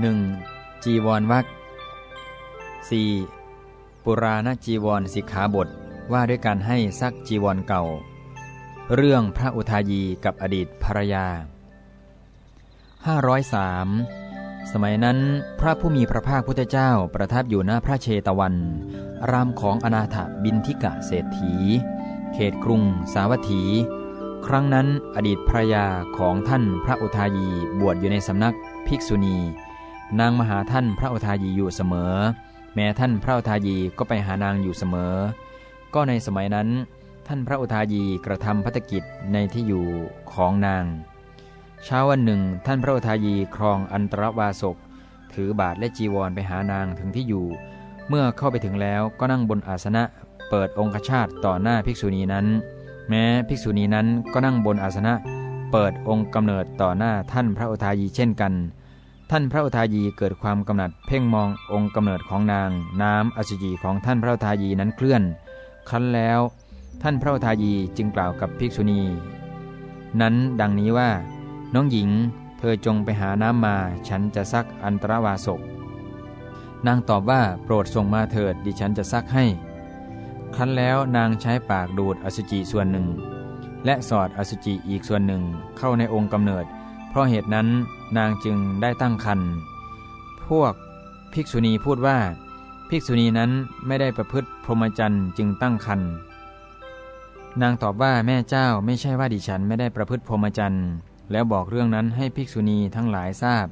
1. จีวรวัก 4. ปุราณจีวรสิกขาบทว่าด้วยการให้ซักจีวรเก่า เรื่องพระอุทายีกับอดีตภรรยา 503 สมัยนั้นพระผู้มีพระภาคพุทธเจ้าประทับอยู่หน้าพระเชตวัน รามของอนาถบินทิกะเศรษฐี เขตกรุง สาวัตถี ครั้งนั้นอดีตภรรยาของท่านพระอุทายีบวชอยู่ในสำนักภิกษุณี นางมาหาท่านพระอุทายีอยู่เสมอ แม้ท่านพระอุทายีก็ไปหานางอยู่เสมอ ก็ในสมัยนั้น ท่านพระอุทายีกระทำพัฒกิจในที่อยู่ของนาง เช้าวันหนึ่ง ท่านพระอุทายีครองอันตรวาสกถือบาทและจีวรไปหานางถึงที่อยู่ เมื่อเข้าไปถึงแล้วก็นั่งบนอาสนะเปิดองคชาตต่อหน้าภิกษุณีนั้น แม้ภิกษุณีนั้นก็นั่งบนอาสนะ เปิดองค์กำเนิดต่อหน้าท่านพระอุทายีเช่นกัน ท่านพระอุทายีเกิดความกำหนัดเพ่งมององค์กำเนิดของนาง น้ำอสุจิของท่านพระอุทายีนั้นเคลื่อน ครั้นแล้ว ท่านพระอุทายีจึงกล่าวกับภิกษุณี นั้นดังนี้ว่า น้องหญิง เธอจงไปหาน้ำมา ฉันจะซักอันตรวาสกนางตอบว่าโปรดส่งมาเถิดดิฉันจะซักให้ ครั้นแล้วนางใช้ปากดูดอสุจิส่วนหนึ่ง และสอดอสุจิอีกส่วนหนึ่งเข้าในองค์กำเนิด เพราะเหตุนั้นนางจึงได้ตั้งครรภ์พวกภิกษุณีพูดว่า ภิกษุณีนั้นไม่ได้ประพฤติพรหมจรรย์จึงตั้งครรภ์นางตอบว่าแม่เจ้าไม่ใช่ว่าดิฉันไม่ได้ประพฤติพรหมจรรย์แล้วบอกเรื่องนั้นให้ภิกษุณีทั้งหลายทราบ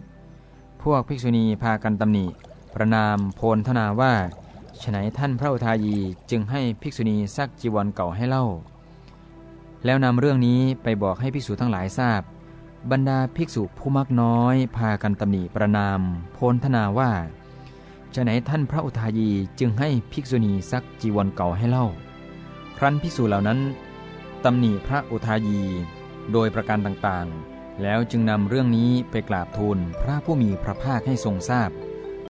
พวกภิกษุณีพากันตำหนิ ประนามโพลธนาว่าฉนัยท่านพระอุทายีจึงให้ภิกษุณีซักจีวรเก่าให้เล่า แล้วนำเรื่องนี้ไปบอกให้ภิกษุทั้งหลายทราบ บรรดาภิกษุผู้มักน้อย พากันตำหนิประนาม โพนธนาว่าจะไหนท่านพระอุทายีจึงให้ภิกษุณีซักจีวรเก่าให้เล่า ครั้นภิกษุเหล่านั้นตำหนิพระอุทายี โดยประการต่างๆ แล้วจึงนำเรื่องนี้ไปกราบทูลพระผู้มีพระภาคให้ทรงทราบพ